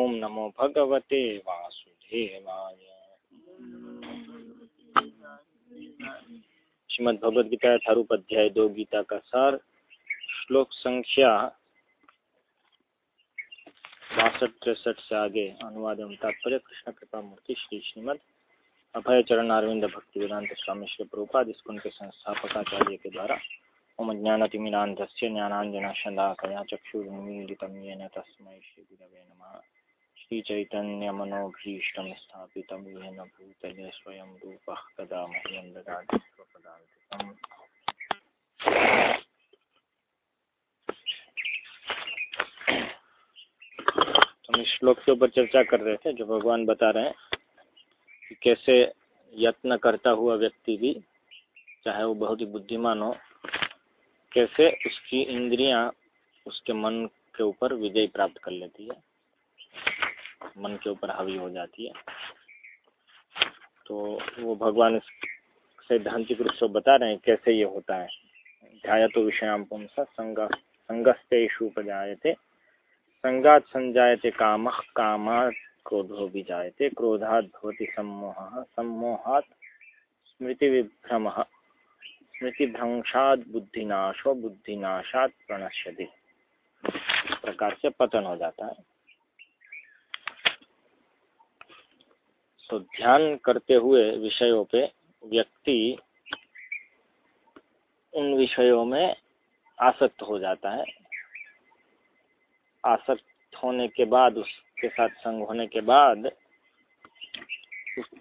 ओम नमो भगवते वासुदेवाय। श्रीमद भगवद गीता यथारूप अध्याय दो गीता का सार। श्लोक संख्या बासठ, तिरसठ से आगे अनुवाद एवं तात्पर्य कृष्ण कृपा मूर्ति श्री श्रीमद अभय चरण अरविंद भक्ति वेदांत स्वामी श्री प्रभुपाद इसको उनके संस्थापकाचार्य के द्वारा ओम ज्ञानतिमिरान्धस्य ज्ञानाञ्जनशलाकया चक्षुरुन्मीलितं येन तस्मै श्रीगुरवे नमः। श्रीचैतन्यमनोभीष्टं स्थापितं येन भूतले स्वयं रूपः कदा श्लोक के ऊपर चर्चा कर रहे थे, जो भगवान बता रहे हैं कि कैसे यत्न करता हुआ व्यक्ति भी, चाहे वो बहुत ही बुद्धिमान हो, कैसे उसकी इंद्रियाँ उसके मन के ऊपर विजय प्राप्त कर लेती है। मन के ऊपर हावी हो जाती है। तो वो भगवान सैद्धांतिक रूप से बता रहे हैं कैसे ये होता है। ध्याय तो विषयाम पुंस संग, संगस्तेषु संगात संजायते काम, कामात क्रोधो भी जायते क्रोधात भवति सम्मोह, सम्मोहात स्मृति विभ्रम स्मृतिभ्रंशात बुद्धिनाशो, बुद्धिनाशात प्रणश्यति। प्रकार से पतन हो जाता है। तो ध्यान करते हुए विषयों पे व्यक्ति उन विषयों में आसक्त हो जाता है। आसक्त होने के बाद, उसके साथ संग होने के बाद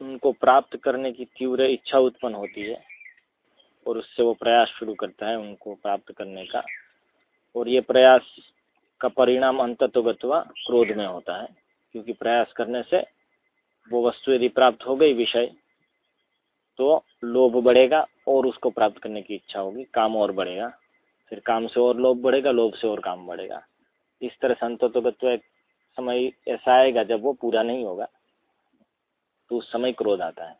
उनको प्राप्त करने की तीव्र इच्छा उत्पन्न होती है और उससे वो प्रयास शुरू करता है उनको प्राप्त करने का। और ये प्रयास का परिणाम अंततोगत्वा क्रोध में होता है, क्योंकि प्रयास करने से वो वस्तु यदि प्राप्त हो गई विषय तो लोभ बढ़ेगा और उसको प्राप्त करने की इच्छा होगी, काम और बढ़ेगा। फिर काम से और लोभ बढ़ेगा, लोभ से और काम बढ़ेगा। इस तरह से अंततोगत्व एक समय ऐसा आएगा जब वो पूरा नहीं होगा तो उस समय क्रोध आता है।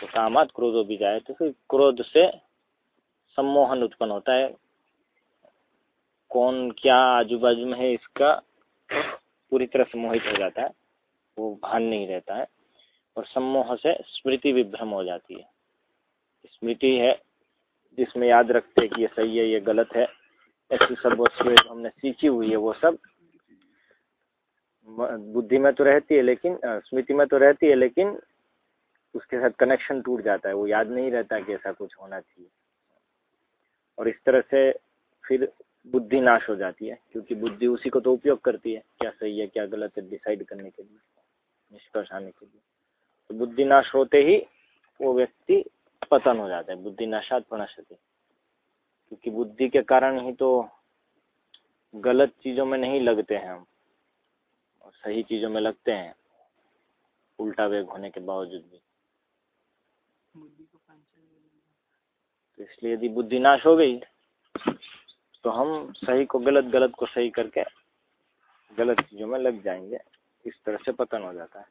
तो कामात क्रोधो भी जाए तो फिर क्रोध से सम्मोहन उत्पन्न होता है। कौन क्या आजू बाजू में है इसका पूरी तरह से मोहित हो जाता है, वो भान नहीं रहता है, और सम्मोह से स्मृति विभ्रम हो जाती है। स्मृति है जिसमें याद रखते हैं कि ये सही है, ये गलत है, ऐसी सब वस्तुएँ हमने सीखी हुई है, वो सब बुद्धि में तो रहती है, लेकिन स्मृति में तो रहती है, लेकिन उसके साथ कनेक्शन टूट जाता है, वो याद नहीं रहता कि ऐसा कुछ होना चाहिए। और इस तरह से फिर बुद्धि नाश हो जाती है क्योंकि बुद्धि उसी को तो उपयोग करती है क्या सही है क्या गलत है डिसाइड करने के लिए निष्कर्ष आने के लिए। तो बुद्धि नाश होते ही वो व्यक्ति पतन हो जाता है बुद्धि नाशात प्रणशति क्योंकि बुद्धि के कारण ही तो गलत चीज़ों में नहीं लगते हैं हम और सही चीज़ों में लगते हैं उल्टा वेग होने के बावजूद भी। तो इसलिए यदि बुद्धि नाश हो गई तो हम सही को, गलत गलत को सही करके गलत चीज़ों में लग जाएँगे। इस तरह से पतन हो जाता है।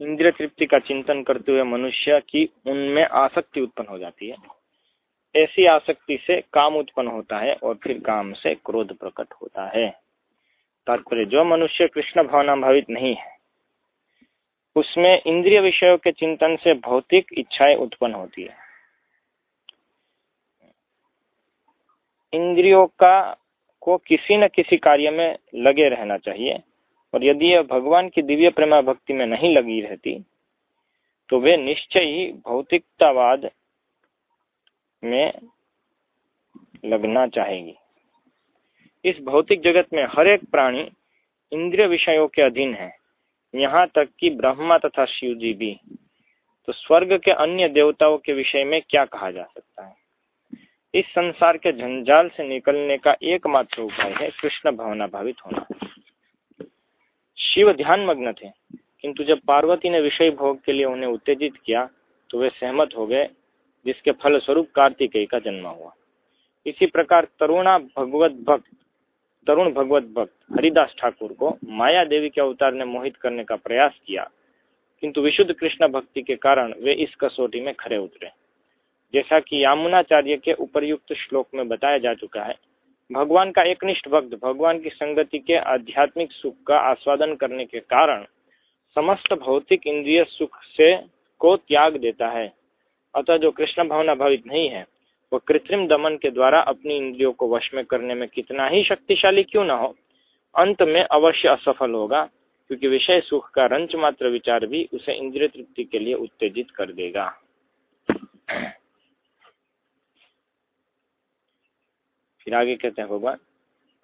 इंद्रिय तृप्ति का चिंतन करते हुए मनुष्य की उनमें आसक्ति उत्पन्न हो जाती है। ऐसी आसक्ति से काम उत्पन्न होता है और फिर काम से क्रोध प्रकट होता है। तात्पर्य, जो मनुष्य कृष्ण भावना भावित नहीं है उसमें इंद्रिय विषयों के चिंतन से भौतिक इच्छाएँ उत्पन्न होती है। इंद्रियों का, को किसी न किसी कार्य में लगे रहना चाहिए, और यदि यह भगवान की दिव्य प्रेमा भक्ति में नहीं लगी रहती तो वे निश्चय ही भौतिकतावाद में लगना चाहेगी। इस भौतिक जगत में हर एक प्राणी इंद्रिय विषयों के अधीन है। यहाँ तक कि ब्रह्मा तथा शिव जी भी। तो स्वर्ग के अन्य देवताओं के विषय में क्या कहा जा सकता है? इस संसार के झंझाल से निकलने का एकमात्र उपाय है कृष्ण भावना भावित होना। शिव ध्यान मग्न थे, किंतु जब पार्वती ने विषय भोग के लिए उन्हें उत्तेजित किया तो वे सहमत हो गए, जिसके फलस्वरूप कार्तिकेय का जन्म हुआ। इसी प्रकार तरुणा भगवत भक्त तरुण भगवत भक्त हरिदास ठाकुर को माया देवी के अवतार ने मोहित करने का प्रयास किया, किंतु विशुद्ध कृष्ण भक्ति के कारण वे इस कसौटी में खरे उतरे। जैसा कि यामुनाचार्य के उपरयुक्त श्लोक में बताया जा चुका है, भगवान का एक निष्ठ भक्त भगवान की संगति के आध्यात्मिक सुख का आस्वादन करने के कारण समस्त भौतिक इंद्रिय सुख से को त्याग देता है, अतः जो कृष्ण भावना भावित नहीं है वह कृत्रिम दमन के द्वारा अपनी इंद्रियों को वश में करने में कितना ही शक्तिशाली क्यों न हो, अंत में अवश्य असफल होगा, क्योंकि विषय सुख का रंच मात्र विचार भी उसे इंद्रिय तृप्ति के लिए उत्तेजित कर देगा। फिर आगे कहते हैं भगवान,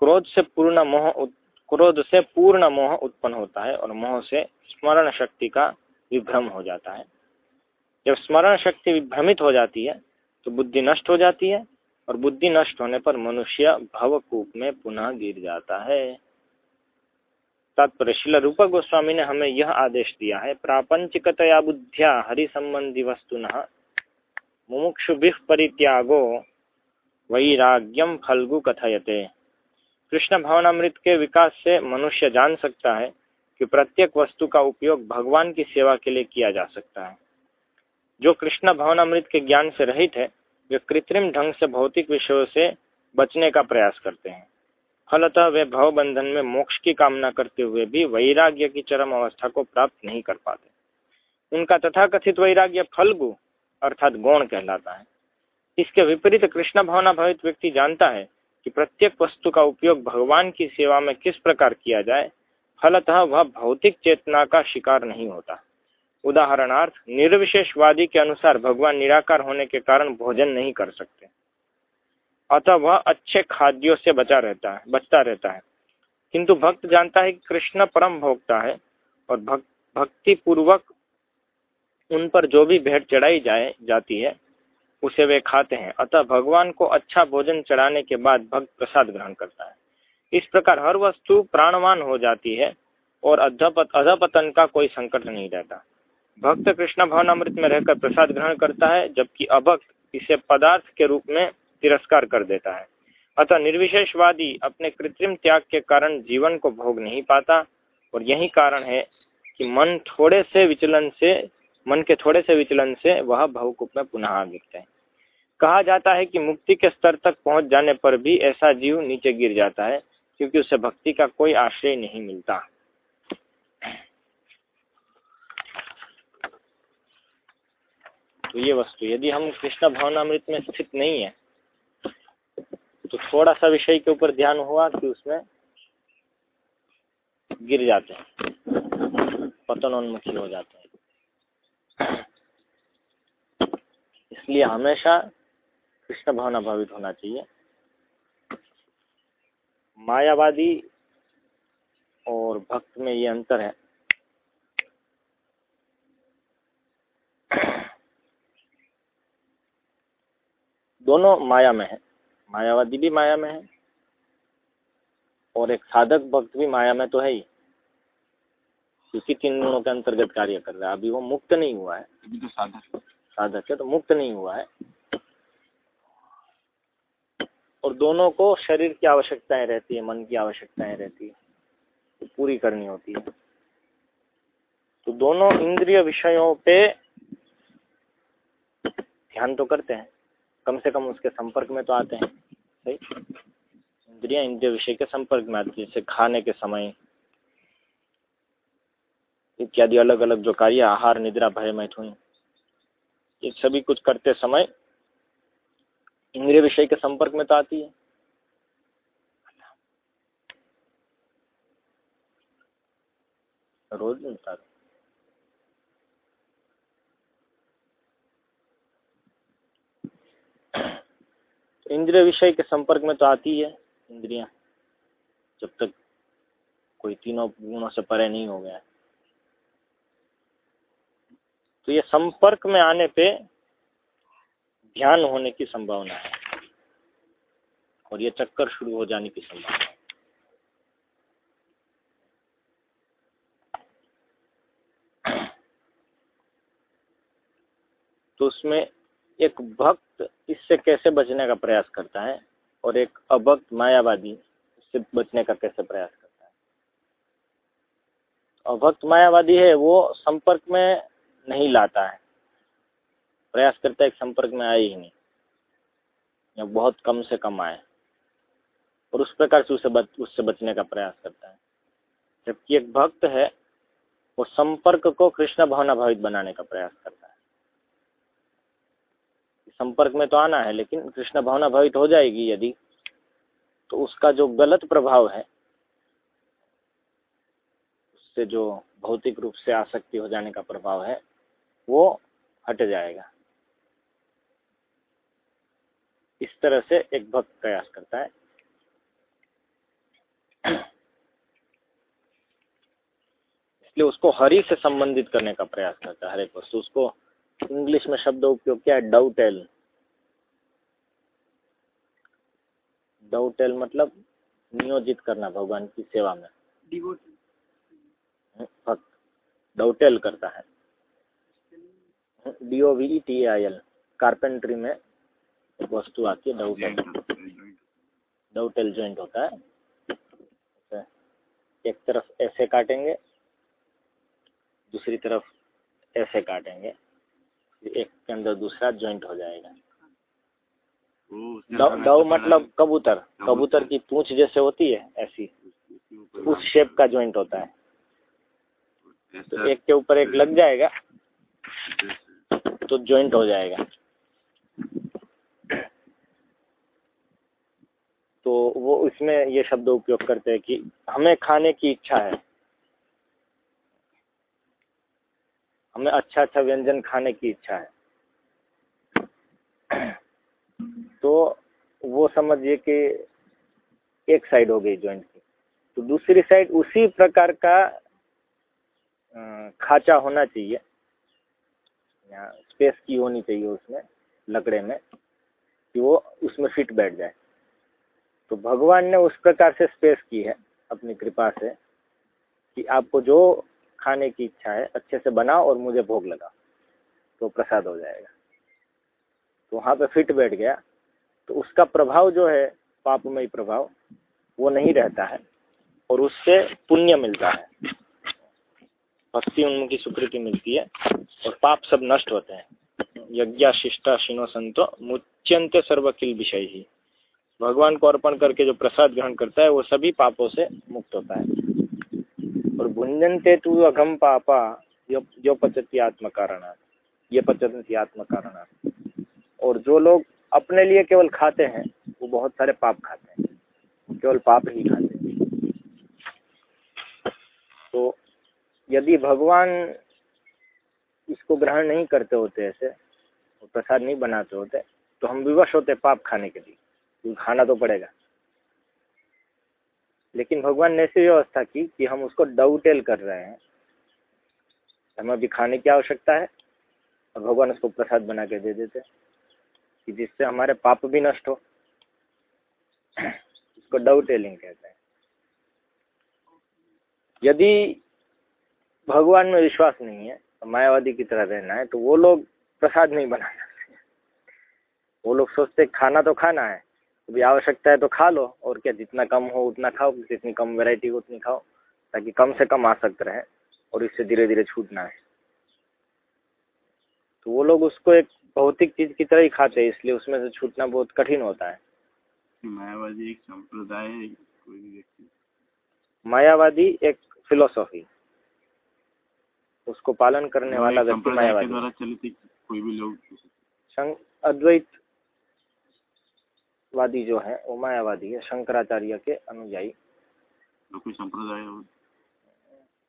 क्रोध से पूर्ण मोह क्रोध से पूर्ण मोह उत्पन्न होता है और मोह से स्मरण शक्ति का विभ्रम हो जाता है। जब स्मरण शक्ति विभ्रमित हो जाती है तो बुद्धि नष्ट हो जाती है और बुद्धि नष्ट होने पर मनुष्य भवकूप में पुनः गिर जाता है। तात्पर्य, शिला रूप गोस्वामी ने हमें यह आदेश दिया है, प्रापंचिकतया बुद्धिया हरि संबंधी वस्तु मुमुक्षु परित्यागो वैराग्यम फलगु कथयते। कृष्ण भावनामृत के विकास से मनुष्य जान सकता है कि प्रत्येक वस्तु का उपयोग भगवान की सेवा के लिए किया जा सकता है। जो कृष्ण भावनामृत के ज्ञान से रहित है, वे कृत्रिम ढंग से भौतिक विषयों से बचने का प्रयास करते हैं। फलतः वे भव बंधन में मोक्ष की कामना करते हुए भी वैराग्य की चरम अवस्था को प्राप्त नहीं कर पाते। उनका तथाकथित वैराग्य फलगु, अर्थात गौण कहलाता है। इसके विपरीत कृष्ण भावना भावित व्यक्ति जानता है कि प्रत्येक वस्तु का उपयोग भगवान की सेवा में किस प्रकार किया जाए, फलतः वह भौतिक चेतना का शिकार नहीं होता। उदाहरणार्थ, निर्विशेषवादी के अनुसार भगवान निराकार होने के कारण भोजन नहीं कर सकते। अतः वह अच्छे खाद्यों से बचा रहता है, बचता रहता है। किंतु भक्त जानता है कि कृष्ण परम भोक्ता है और भक्ति पूर्वक उन पर जो भी भेंट चढ़ाई जाए, जाती है, उसे वे खाते हैं। अतः भगवान को अच्छा भोजन चढ़ाने के बाद भक्त प्रसाद ग्रहण करता है। इस प्रकार हर वस्तु प्राणवान हो जाती है और अधपत, अधपतन का कोई संकट नहीं रहता। भक्त कृष्ण भवन अमृत में रहकर प्रसाद ग्रहण करता है, जबकि अभक्त इसे पदार्थ के रूप में तिरस्कार कर देता है। अतः निर्विशेषवादी अपने कृत्रिम त्याग के कारण जीवन को भोग नहीं पाता, और यही कारण है कि मन थोड़े से विचलन से, मन के थोड़े से विचलन से वह भवकूप में पुनः आ गिरते हैं। कहा जाता है कि मुक्ति के स्तर तक पहुँच जाने पर भी ऐसा जीव नीचे गिर जाता है, क्योंकि उसे भक्ति का कोई आश्रय नहीं मिलता। तो ये वस्तु, यदि हम कृष्ण भावनामृत में स्थित नहीं है तो थोड़ा सा विषय के ऊपर ध्यान हुआ कि उसमें गिर जाते हैं, पतनोन्मुखी हो जाते हैं। इसलिए हमेशा कृष्ण भावना भावित होना चाहिए। मायावादी और भक्त में ये अंतर है। दोनों माया में है। मायावादी भी माया में है और एक साधक भक्त भी माया में तो है ही। क्योंकि तीन गुणों के अंतर्गत कार्य कर रहा है। अभी वो मुक्त नहीं हुआ है। अभी तो साधक साधक है तो मुक्त नहीं हुआ है। और दोनों को शरीर की आवश्यकताएँ रहती है मन की आवश्यकताएँ रहती है। तो पूरी करनी होती है। तो दोनों इंद्रिय विषयों पे ध्यान तो करते हैं। कम से कम उसके संपर्क में तो आते हैं। सही? इंद्रिया इंद्रिय विषय के संपर्क में आती है, जैसे खाने के समय। इत्यादि अलग अलग जो कार्य, आहार, निद्रा, भय, मैथुन, ये सभी कुछ करते समय इंद्रिय विषय के संपर्क में तो आती है। रोज मिलता इंद्रिय विषय के संपर्क में तो आती है, इंद्रियाँ। जब तक कोई तीनों गुणों से परे नहीं हो गया। तो ये संपर्क में आने पे ध्यान होने की संभावना है। और ये चक्कर शुरू हो जाने की संभावना है। तो उसमें एक भक्त इससे कैसे बचने का प्रयास करता है और एक अभक्त मायावादी इससे बचने का कैसे प्रयास करता है? अभक्त मायावादी है, वो संपर्क में नहीं लाता है। प्रयास करता है कि संपर्क में आए ही नहीं। या बहुत कम से कम आए। और उस प्रकार से उसे बच, उससे बचने का प्रयास करता है। जबकि एक भक्त है, वो संपर्क को कृष्ण भावना भावित बनाने का प्रयास करता है। संपर्क में तो आना है, लेकिन कृष्ण भावना भावित हो जाएगी यदि तो उसका जो गलत प्रभाव है, उससे जो भौतिक रूप से आसक्ति हो जाने का प्रभाव है, वो हट जाएगा। इस तरह से एक भक्त प्रयास करता है। इसलिए उसको हरि से संबंधित करने का प्रयास करता है, हर एक वस्तु उसको इंग्लिश में शब्द उपयोग किया है डाउटेल डाउटेल मतलब नियोजित करना भगवान की सेवा में। भक्त डाउटेल करता है। D O V T I L carpentry में वस्तु आती है डाउटेल डाउटेल ज्वाइंट होता है। एक तरफ़ ऐसे काटेंगे दूसरी तरफ़ ऐसे काटेंगे। एक के अंदर दूसरा ज्वाइंट हो जाएगा। डव मतलब कबूतर। कबूतर। की पूंछ जैसे होती है ऐसी। उस शेप का ज्वाइंट होता है। तो एक के ऊपर एक लग जाएगा तो ज्वाइंट हो जाएगा। तो वो उसमें ये शब्द उपयोग करते हैं कि हमें खाने की इच्छा है। हमें अच्छा अच्छा व्यंजन खाने की इच्छा है। तो वो समझिए कि एक साइड हो गई जॉइंट की। तो दूसरी साइड उसी प्रकार का खाचा होना चाहिए। या स्पेस की होनी चाहिए उसमें, लकड़े में, कि वो उसमें फिट बैठ जाए। तो भगवान ने उस प्रकार से स्पेस की है, अपनी कृपा से, कि आपको जो खाने की इच्छा है, अच्छे से बनाओ और मुझे भोग लगा तो प्रसाद हो जाएगा। तो वहाँ पे फिट बैठ गया। तो उसका प्रभाव जो है, पापमय प्रभाव, वो नहीं रहता है और उससे पुण्य मिलता है। भक्ति उन्मुखी स्वीकृति मिलती है और पाप सब नष्ट होते हैं। यज्ञ, शिष्टा, शिनो, संतो मुच्यंत सर्वकिल विषय। ही भगवान को अर्पण करके जो प्रसाद ग्रहण करता है, वो सभी पापों से मुक्त होता है। और भुंजनते तु अघम पापा जो पचती आत्म कारणार्थ ये पचती आत्म कारणार्थ और जो लोग अपने लिए केवल खाते हैं, वो बहुत सारे पाप खाते हैं। केवल पाप ही खाते हैं। तो यदि भगवान इसको ग्रहण नहीं करते होते ऐसे प्रसाद नहीं बनाते होते तो हम विवश होते पाप खाने के लिए। खाना तो पड़ेगा। लेकिन भगवान ने ऐसी व्यवस्था की कि हम उसको डाउटेल कर रहे हैं। हमें अभी खाने की आवश्यकता है और भगवान उसको प्रसाद बना के दे देते कि जिससे हमारे पाप भी नष्ट हो। इसको डाउटेलिंग कहते हैं। यदि भगवान में विश्वास नहीं है तो मायावादी की तरह रहना है तो वो लोग प्रसाद नहीं बना सकते वो लोग सोचते खाना तो खाना है अभी आवश्यकता है तो खा लो। और क्या जितना कम हो उतना खाओ जितनी कम वैरायटी हो उतनी खाओ ताकि कम से कम आसक्त रहे और इससे धीरे धीरे छूटना है तो वो लोग उसको एक भौतिक चीज़ की तरह ही खाते हैं इसलिए उसमें से छूटना बहुत कठिन होता है। मायावादी एक संप्रदाय है कोई भी व्यक्ति। मायावादी एक फिलोसॉफी उसको पालन करने वाला व्यक्ति मायावादी द्वारा चलित कोई भी लोग अद्वैत वादी जो है वो मायावादी है शंकराचार्य के अनुयायी। तो संप्रदाय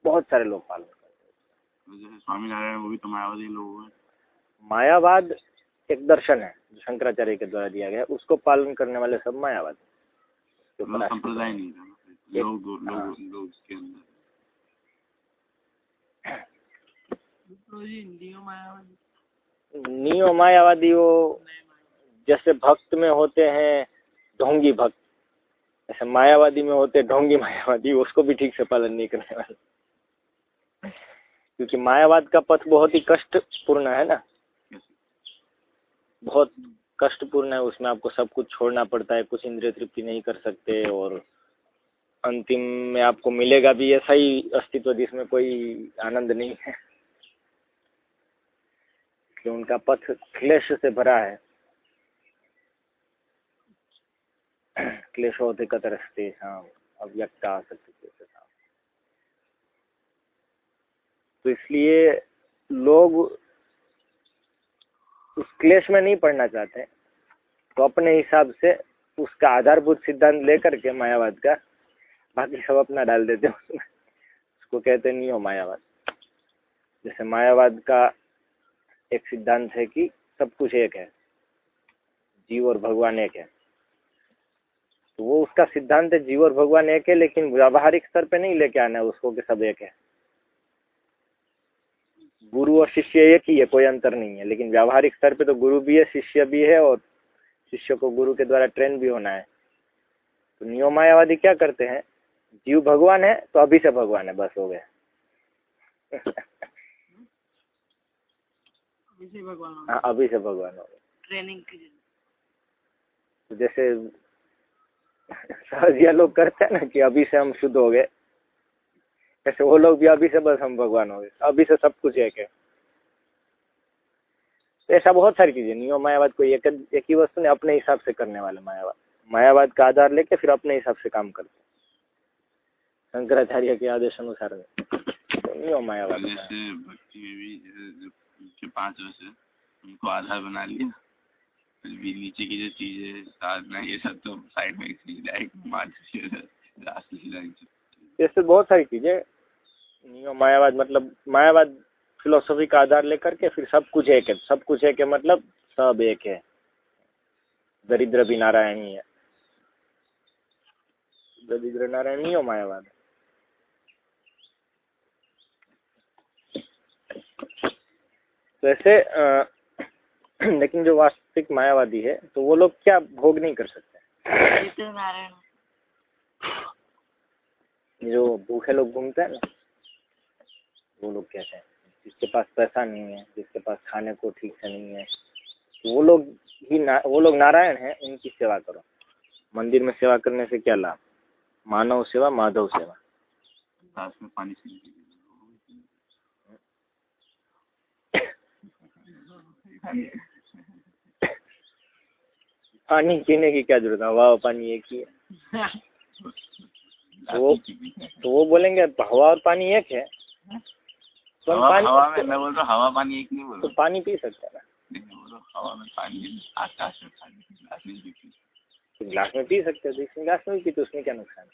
बहुत सारे लोग पालन करते हैं। जैसे स्वामी नारायण वो भी तो मायावादी लोग हैं। मायावाद एक दर्शन है जो शंकराचार्य के द्वारा दिया गया उसको पालन करने वाले सब मायावादी मतलब संप्रदाय नहीं लोग लोग हाँ। लोग के अंदर। नियो मायावादी। वो जैसे भक्त में होते हैं ढोंगी भक्त, ऐसे मायावादी में होते ढोंगी मायावादी, उसको भी ठीक से पालन नहीं करने वाले। क्योंकि मायावाद का पथ बहुत ही कष्टपूर्ण है ना? बहुत कष्टपूर्ण है, उसमें आपको सब कुछ छोड़ना पड़ता है, कुछ इंद्रिय तृप्ति नहीं कर सकते और अंतिम में आपको मिलेगा भी ऐसा ही अस्तित्व जिसमें कोई आनंद नहीं है। इसलिए उनका पथ क्लेश से भरा है। क्लेशोधिकतरस्ते शाम अव्यक्ता सत्य तो इसलिए लोग उस क्लेश में नहीं पढ़ना चाहते तो अपने हिसाब से उसका आधारभूत सिद्धांत लेकर के मायावाद का बाकी सब अपना डाल देते हैं उसमें। उसको कहते नहीं हो मायावाद। जैसे मायावाद का एक सिद्धांत है कि सब कुछ एक है, जीव और भगवान एक है। तो वो उसका सिद्धांत है जीव और भगवान एक है लेकिन व्यावहारिक स्तर पे नहीं लेके आना है उसको कि सब एक है। गुरु और शिष्य एक ही है कोई अंतर नहीं है। लेकिन व्यावहारिक स्तर पे तो गुरु भी है शिष्य भी है और शिष्य को गुरु के द्वारा ट्रेन भी होना है। तो नियो मायावादी क्या करते हैं? जीव भगवान है तो अभी से भगवान है बस हो गया। हाँ अभी से भगवान हो गए ट्रेनिंग तो जैसे लोग करते हैं ना कि अभी से हम शुद्ध हो गए। ऐसे वो लोग भी अभी से बस हम भगवान हो गए। अभी से सब कुछ एक है। तो ऐसा बहुत सारी चीज़ें नियम मायावाद कोई एक एक ही वस्तु ने अपने हिसाब से करने वाले मायावाद। मायावाद का आधार लेके फिर अपने हिसाब से काम करते शंकराचार्य के आदेश अनुसार तो नियम मायावाद भक्ति में भी, जैसे पाँच वर्ष उनको आधार बना लिया। भी नीचे की जो चीज़ें साधना ये सब तो साइड में डायरेक्ट जैसे बहुत सारी चीज़ें मायावाद मतलब मायावाद फिलोसफी का आधार लेकर के फिर सब कुछ एक है। सब कुछ एक है मतलब सब एक है। दरिद्र भी नारायण ही। है दरिद्र नारायण नहीं हो मायावाद ऐसे लेकिन जो वास्तविक मायावादी है तो वो लोग क्या भोग नहीं कर सकते? जो भूखे लोग घूमते हैं ना वो लोग कहते हैं जिसके पास पैसा नहीं है जिसके पास खाने को ठीक से नहीं है वो लोग ही ना वो लोग नारायण हैं उनकी सेवा करो। मंदिर में सेवा करने से क्या लाभ? मानव सेवा माधव सेवा। में पानी पानी पीने की क्या ज़रूरत है? हवा और पानी एक ही है। तो वो तो वो बोलेंगे हवा और पानी एक है। तो हवा, पानी हवा में मैं बोल रहा हवा पानी एक नहीं बोल तो पानी पी सकता है। ना हवा में पानी आकाश में पानी गिलास में भी पी। तो गिलास में पी सकते हो तो गिलास में भी पी तो उसमें क्या नुकसान है?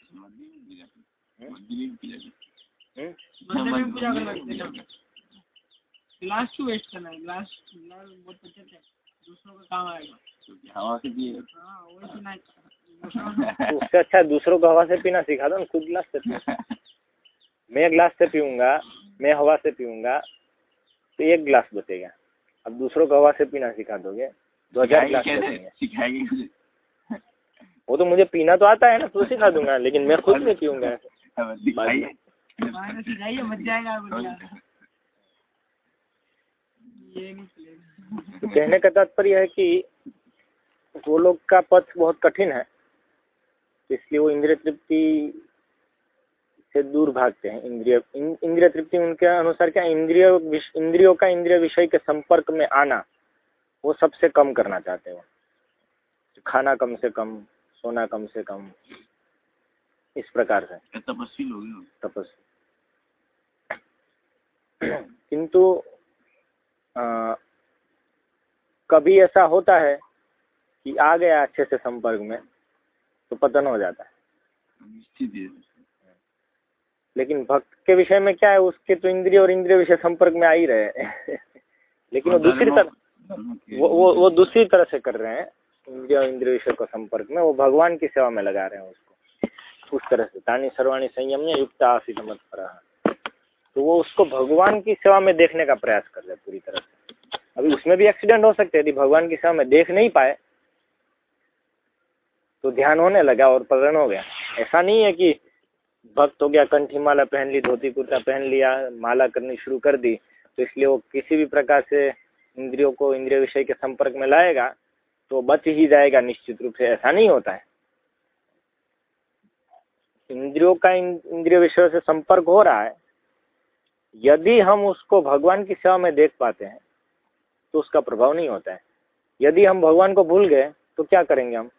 गिलास क्यों वेस्ट करना है? गिलास गिलास बहुत अच्छा है। दूसरों का काम आएगा हवा से पिए हाँ वही पीना तो उससे अच्छा दूसरों को हवा से पीना सिखा दो खुद गिलास से पियो। मैं गिलास से पीऊँगा मैं हवा से पीऊँगा तो एक गिलास बचेगा। अब दूसरों को हवा से पीना सिखा दोगे दो हज़ार गिलास वो तो मुझे पीना तो आता है ना तो सिखा दूँगा लेकिन मैं खुद नहीं पीऊँगा। तो कहने का तात्पर्य है कि वो लोग का पथ बहुत कठिन है इसलिए वो इंद्रिय तृप्ति से दूर भागते हैं। इंद्रिय इंद्रिय तृप्ति उनके अनुसार क्या इंद्रिय इंद्रियों का इंद्रिय विषय के संपर्क में आना वो सबसे कम करना चाहते हैं खाना कम से कम सोना कम से कम इस प्रकार से। तपस्वी लोग तपस्वी। किंतु कभी ऐसा होता है कि आ गया अच्छे से संपर्क में तो पतन हो जाता है। लेकिन भक्त के विषय में क्या है उसके तो इंद्रिय और इंद्रिय विषय संपर्क में आ ही रहे लेकिन वो दूसरी तरह वो वो वो दूसरी तरह से कर रहे हैं इंद्रिय और इंद्रिय विषय को संपर्क में वो भगवान की सेवा में लगा रहे हैं उसको। उस तरह से तानी सर्वाणी संयम ने युक्त आशित मत तो वो उसको भगवान की सेवा में देखने का प्रयास कर रहे हैं पूरी तरह से। अभी उसमें भी एक्सीडेंट हो सकते यदि भगवान की सेवा में देख नहीं पाए तो ध्यान होने लगा और पकड़ हो गया। ऐसा नहीं है कि भक्त हो गया, कंठी माला पहन ली, धोती कुर्ता पहन लिया, माला करनी शुरू कर दी तो इसलिए वो किसी भी प्रकार से इंद्रियों को, इंद्रिय विषय के संपर्क में लाएगा तो बच ही जाएगा निश्चित रूप से। ऐसा नहीं होता है। इंद्रियों का इंद्रिय विषय से संपर्क हो रहा है। यदि हम उसको भगवान की सेवा में देख पाते हैं तो उसका प्रभाव नहीं होता है। यदि हम भगवान को भूल गए तो क्या करेंगे हम?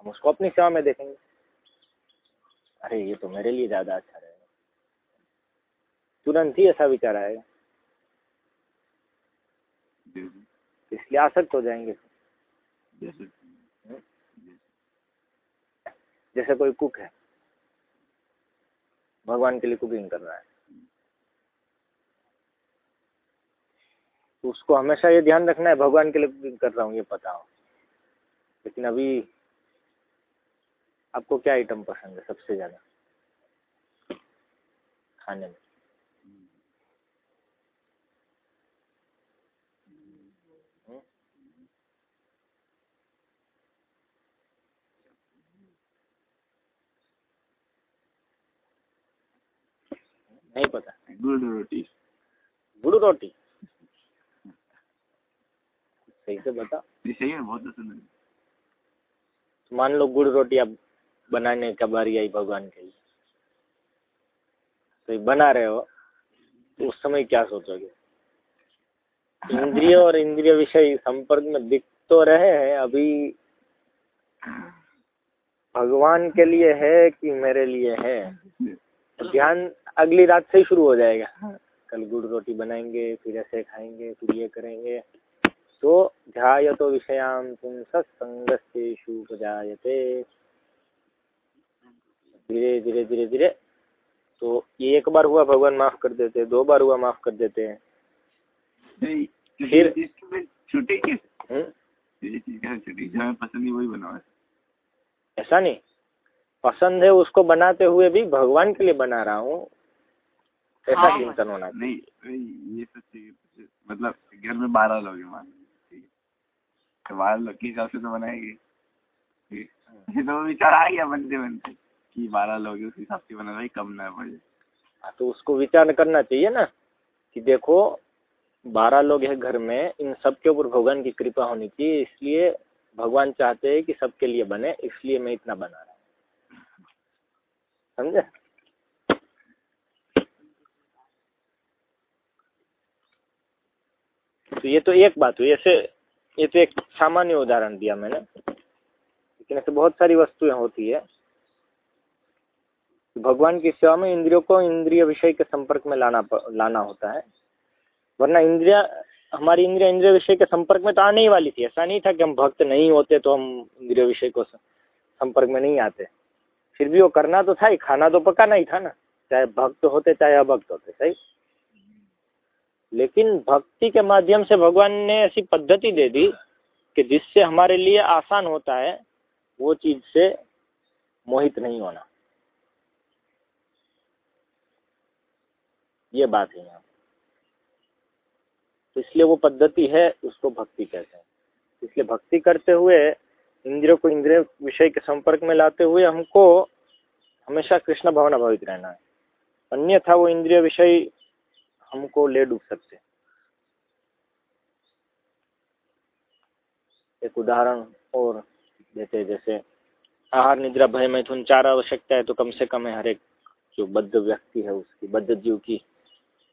हम उसको अपनी सेवा में देखेंगे। अरे ये तो मेरे लिए ज़्यादा अच्छा रहेगा। तुरंत ही ऐसा विचार आएगा। इसलिए आसक्त हो जाएँगे। जैसे जैसे कोई कुक है। भगवान के लिए कुकिंग कर रहा है। तो उसको हमेशा ये ध्यान रखना है भगवान के लिए कर रहा हूँ ये पता हो लेकिन अभी आपको क्या आइटम पसंद है सबसे ज़्यादा? खाने में? नहीं पता। गुड़ रोटी। गुड़ रोटी? सही से बता। ये सही है बहुत पसंद है। तो मान लो गुड़ रोटी आप बनाने का बारी आई भगवान के लिए। तो बना रहे हो तो उस समय क्या सोचोगे? इंद्रिय और इंद्रिय विषय संपर्क में दिख तो रहे हैं अभी भगवान के लिए है कि मेरे लिए है? तो ध्यान अगली रात से ही शुरू हो जाएगा। कल गुड़ रोटी बनाएँगे फिर ऐसे खाएँगे फिर ये करेंगे। तो ध्याय तो विषयाम तुम सत्संगस्तेषु जायते धीरे धीरे धीरे धीरे। तो ये एक बार हुआ भगवान माफ़ कर देते दो बार हुआ माफ़ कर देते। हैं फिर- कैसे? हम्म? है ऐसा नहीं। पसंद है उसको बनाते हुए भी भगवान के लिए बना रहा हूँ। ऐसा हाँ, चिंतन होना नहीं नहीं, ये सब मतलब घर में बारह लोग मान है तो बारह लोग के हिसाब से तो बनाएँगे। ठीक है तो विचार आ गया बनते बनते। कि बारह लोग उस हिसाब से बना भाई कम ना पड़े हाँ, तो उसको विचार करना चाहिए ना कि देखो बारह लोग हैं घर में इन सब के ऊपर भगवान की कृपा होनी चाहिए इसलिए भगवान चाहते हैं कि सबके लिए बने इसलिए मैं इतना बना रहा हूँ। समझे? तो ये तो एक बात हुई ऐसे ये तो एक सामान्य उदाहरण दिया मैंने। लेकिन ऐसे बहुत सारी वस्तुएँ होती है। भगवान की सेवा में इंद्रियों को इंद्रिय विषय के संपर्क में लाना लाना होता है। वरना इंद्रिया, हमारी इंद्रिया इंद्रिय विषय के संपर्क में तो आने ही वाली थी। ऐसा नहीं था कि हम भक्त नहीं होते तो हम इंद्रिय विषय को संपर्क में नहीं आते। फिर भी वो करना तो था ही, खाना तो पकाना ही था ना। चाहे भक्त होते, चाहे अभक्त होते, सही? लेकिन भक्ति के माध्यम से भगवान ने ऐसी पद्धति दे दी कि जिससे हमारे लिए आसान होता है, वो चीज़ से मोहित नहीं होना। ये बात है यहाँ। तो इसलिए वो पद्धति है, उसको भक्ति कहते हैं। इसलिए भक्ति करते हुए, इंद्रियों को इंद्रिय विषय के संपर्क में लाते हुए हमको हमेशा कृष्ण भावना भावित रहना है। अन्यथा वो इंद्रिय विषय हमको ले डूब सकते एक उदाहरण और देते जैसे आहार, निद्रा, भय, मैथुन, चार आवश्यकता है तो कम से कम है हर एक जो बद्ध व्यक्ति है उसकी, बद्ध जीव की,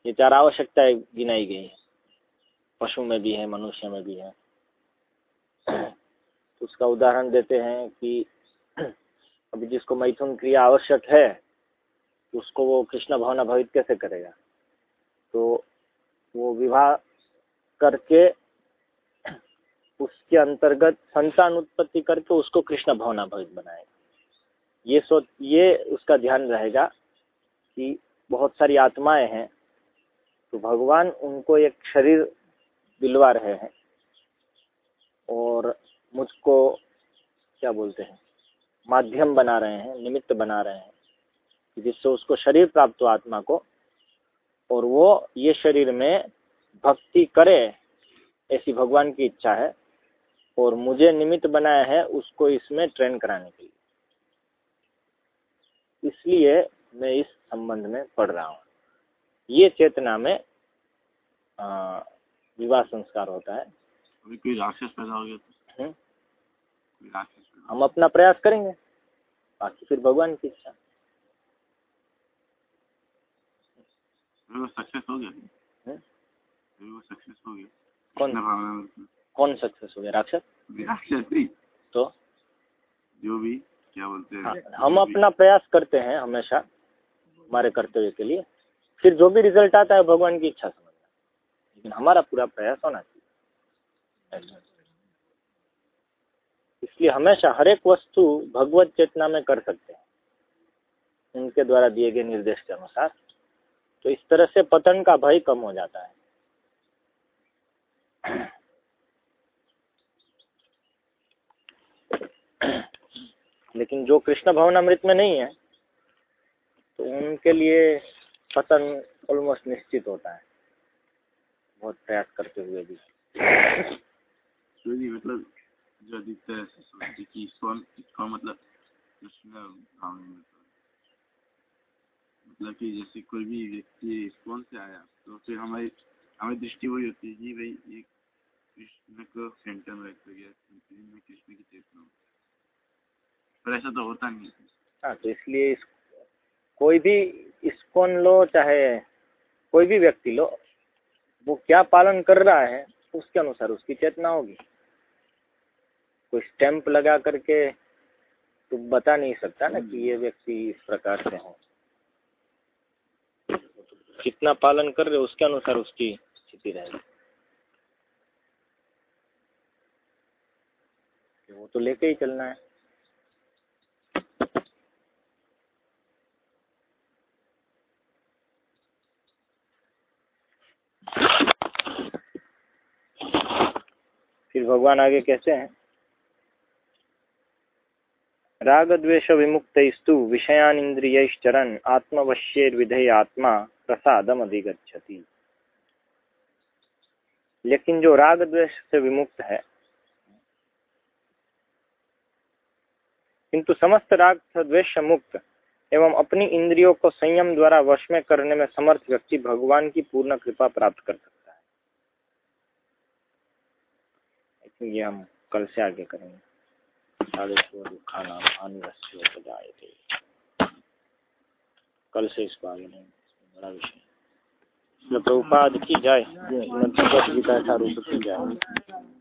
ये चार आवश्यकताएँ गिनाई गई पशु में भी है, मनुष्य में भी है। तो उसका उदाहरण देते हैं कि अभी जिसको मैथुन क्रिया आवश्यक है, उसको वो कृष्ण भावना भावित कैसे करेगा? तो वो विवाह करके उसके अंतर्गत संतान उत्पत्ति करके उसको कृष्ण भावना भावित बनाएगा ये सोच ये उसका ध्यान रहेगा कि बहुत सारी आत्माएँ हैं तो भगवान उनको एक शरीर दिलवा रहे हैं और मुझको क्या बोलते हैं, माध्यम बना रहे हैं, निमित्त बना रहे हैं, जिससे उसको शरीर प्राप्त हो आत्मा को। और वो ये शरीर में भक्ति करे ऐसी भगवान की इच्छा है और मुझे निमित्त बनाया है उसको इसमें ट्रेन कराने के लिए। इसलिए मैं इस संबंध में पढ़ रहा हूँ। ये चेतना में विवाह संस्कार होता है। अभी कोई राक्षस पैदा हो गया तो? हम्म? राक्षस हम अपना प्रयास करेंगे। बाकी फिर भगवान की इच्छा अभी वो सक्सेस हो गया। हम्म? अभी वो सक्सेस हो गया। कौन? सक्सेस हो गया? राक्षस? राक्षसी तो? जो भी क्या बोलते हाँ, हैं हम अपना प्रयास करते हैं हमेशा हमारे कर्तव्य के लिए। फिर जो भी रिज़ल्ट आता है भगवान की इच्छा समझना। लेकिन हमारा पूरा प्रयास होना चाहिए। इसलिए हमेशा हर एक वस्तु भगवत चेतना में कर सकते हैं। उनके द्वारा दिए गए निर्देश के अनुसार। तो इस तरह से पतन का भय कम हो जाता है लेकिन जो कृष्ण भवन अमृत में नहीं है तो उनके लिए पतन ऑलमोस्ट निश्चित होता है बहुत प्रयास करते हुए भी तो मतलब जो अधिकतर ऐसे सोचते कि इस्कॉन इस्कॉन मतलब कृष्ण। मतलब कि जैसे कोई भी व्यक्ति इस्कॉन से आया? तो फिर हमारी हमारी दृष्टि वही होती है कि भाई ये कृष्ण को सेंटर में रखा गया में कृष्ण की चेतना हो। पर ऐसा तो होता नहीं है। हाँ तो इसलिए इस कोई भी इस्कॉन लो चाहे कोई भी व्यक्ति लो वो क्या पालन कर रहा है उसके अनुसार उसकी चेतना होगी। कोई स्टैंप लगा करके तो बता नहीं सकता ना कि ये व्यक्ति इस प्रकार से है। कितना पालन कर रहे उसके अनुसार उसकी स्थिति रहेगी। वो तो लेके ही चलना है। फिर भगवान आगे कैसे हैं राग द्वेष विमुक्त स्तु विषयान इंद्रियश्चरन आत्मवश्येर विधेय आत्मा प्रसादम अधिगछति लेकिन जो राग द्वेष से विमुक्त है, किंतु समस्त राग द्वेष मुक्त एवं अपनी इंद्रियों को संयम द्वारा वश में करने में समर्थ व्यक्ति भगवान की पूर्ण कृपा प्राप्त कर सकता है। ये हम कल से आगे करेंगे। दुखाना कल से इसको आगे नहीं। बड़ा विषय प्रभुपाद की भगवद गीता की जाए